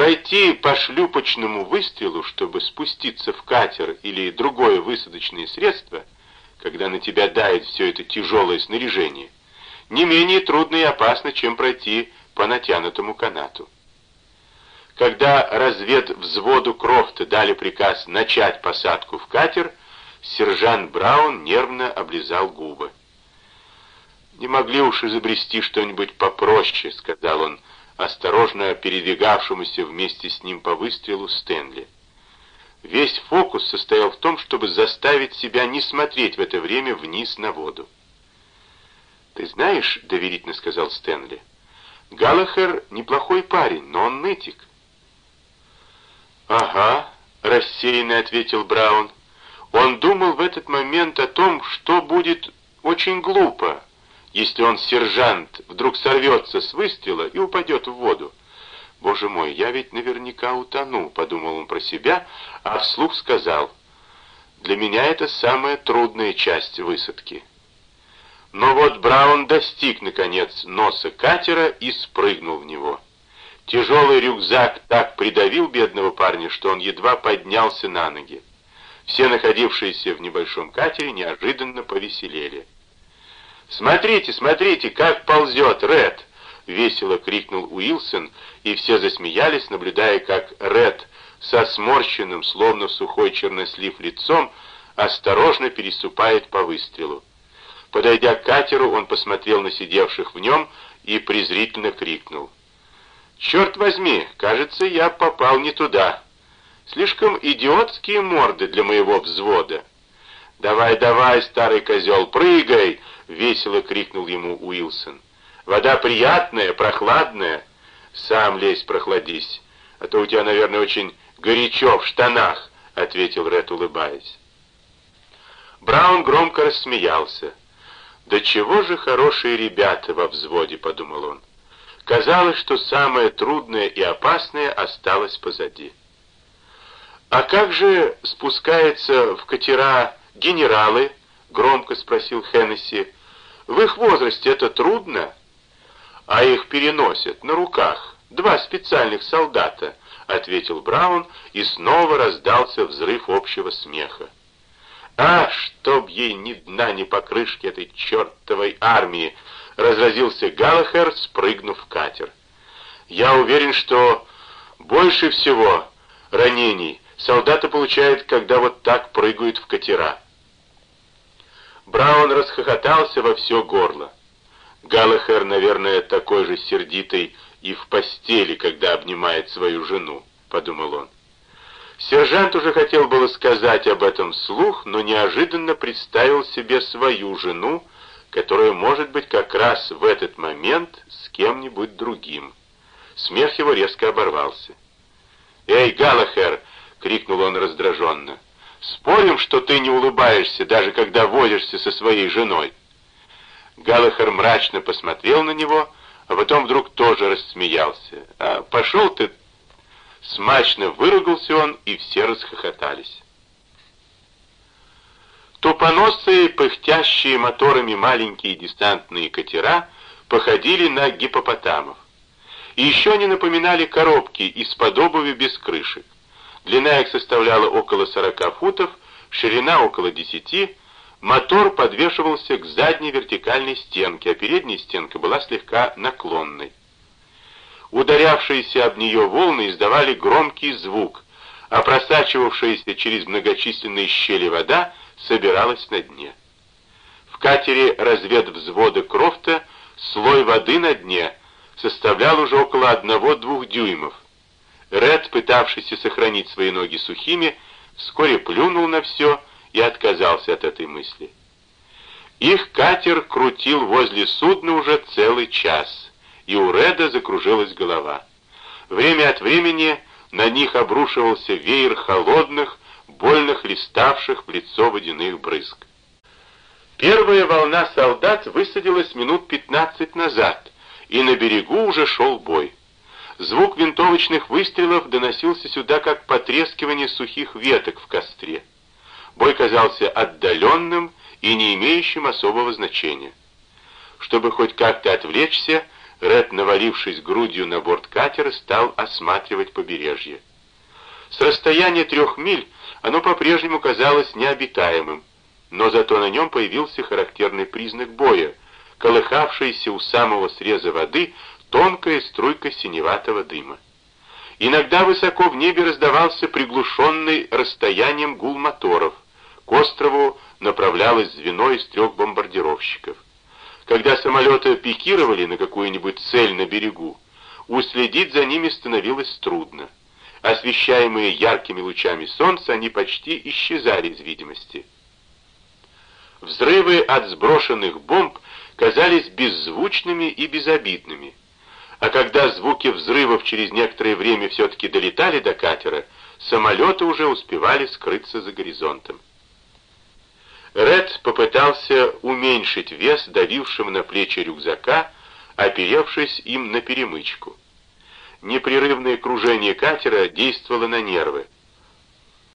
Пройти по шлюпочному выстрелу, чтобы спуститься в катер или другое высадочное средство, когда на тебя дает все это тяжелое снаряжение, не менее трудно и опасно, чем пройти по натянутому канату. Когда развед взводу Крофта дали приказ начать посадку в катер, сержант Браун нервно облизал губы. «Не могли уж изобрести что-нибудь попроще», — сказал он, осторожно передвигавшемуся вместе с ним по выстрелу Стэнли. Весь фокус состоял в том, чтобы заставить себя не смотреть в это время вниз на воду. «Ты знаешь, — доверительно сказал Стэнли, — Галлахер неплохой парень, но он нытик». «Ага», — рассеянно ответил Браун. Он думал в этот момент о том, что будет очень глупо, если он, сержант, вдруг сорвется с выстрела и упадет в воду. «Боже мой, я ведь наверняка утону», — подумал он про себя, а вслух сказал, «Для меня это самая трудная часть высадки». Но вот Браун достиг, наконец, носа катера и спрыгнул в него. Тяжелый рюкзак так придавил бедного парня, что он едва поднялся на ноги. Все находившиеся в небольшом катере неожиданно повеселели. «Смотрите, смотрите, как ползет Ред!» — весело крикнул Уилсон, и все засмеялись, наблюдая, как Ред со сморщенным, словно сухой чернослив лицом, осторожно переступает по выстрелу. Подойдя к катеру, он посмотрел на сидевших в нем и презрительно крикнул. «Черт возьми, кажется, я попал не туда. Слишком идиотские морды для моего взвода». «Давай, давай, старый козел, прыгай!» — весело крикнул ему Уилсон. «Вода приятная, прохладная. Сам лезь, прохладись, а то у тебя, наверное, очень горячо в штанах», — ответил Ред, улыбаясь. Браун громко рассмеялся. «Да чего же хорошие ребята во взводе», — подумал он. Казалось, что самое трудное и опасное осталось позади. «А как же спускается в катера генералы?» — громко спросил Хеннесси. В их возрасте это трудно, а их переносят на руках. Два специальных солдата, ответил Браун, и снова раздался взрыв общего смеха. А, чтоб ей ни дна, ни покрышки этой чертовой армии, разразился Галлахер, спрыгнув в катер. Я уверен, что больше всего ранений солдаты получают, когда вот так прыгают в катера. Браун расхохотался во все горло. Галлахер, наверное, такой же сердитый и в постели, когда обнимает свою жену, подумал он. Сержант уже хотел было сказать об этом вслух, но неожиданно представил себе свою жену, которая может быть как раз в этот момент с кем-нибудь другим. Смех его резко оборвался. «Эй, Галлахер!» — крикнул он раздраженно. Спорим, что ты не улыбаешься, даже когда возишься со своей женой?» Галлахер мрачно посмотрел на него, а потом вдруг тоже рассмеялся. «А пошел ты!» Смачно выругался он, и все расхохотались. Тупоносые, пыхтящие моторами маленькие десантные катера походили на гипопотамов. И еще они напоминали коробки из-под без крышек. Длина их составляла около 40 футов, ширина около 10, мотор подвешивался к задней вертикальной стенке, а передняя стенка была слегка наклонной. Ударявшиеся об нее волны издавали громкий звук, а просачивавшаяся через многочисленные щели вода собиралась на дне. В катере разведвзвода Крофта слой воды на дне составлял уже около одного-двух дюймов, Ред, пытавшийся сохранить свои ноги сухими, вскоре плюнул на все и отказался от этой мысли. Их катер крутил возле судна уже целый час, и у Реда закружилась голова. Время от времени на них обрушивался веер холодных, больно хлеставших в лицо водяных брызг. Первая волна солдат высадилась минут пятнадцать назад, и на берегу уже шел бой. Звук винтовочных выстрелов доносился сюда, как потрескивание сухих веток в костре. Бой казался отдаленным и не имеющим особого значения. Чтобы хоть как-то отвлечься, Ред, навалившись грудью на борт катера, стал осматривать побережье. С расстояния трех миль оно по-прежнему казалось необитаемым, но зато на нем появился характерный признак боя, колыхавшаяся у самого среза воды тонкая струйка синеватого дыма. Иногда высоко в небе раздавался приглушенный расстоянием гул моторов. К острову направлялось звено из трех бомбардировщиков. Когда самолеты пикировали на какую-нибудь цель на берегу, уследить за ними становилось трудно. Освещаемые яркими лучами солнца, они почти исчезали из видимости. Взрывы от сброшенных бомб казались беззвучными и безобидными. А когда звуки взрывов через некоторое время все-таки долетали до катера, самолеты уже успевали скрыться за горизонтом. Ред попытался уменьшить вес, давившим на плечи рюкзака, оперевшись им на перемычку. Непрерывное кружение катера действовало на нервы.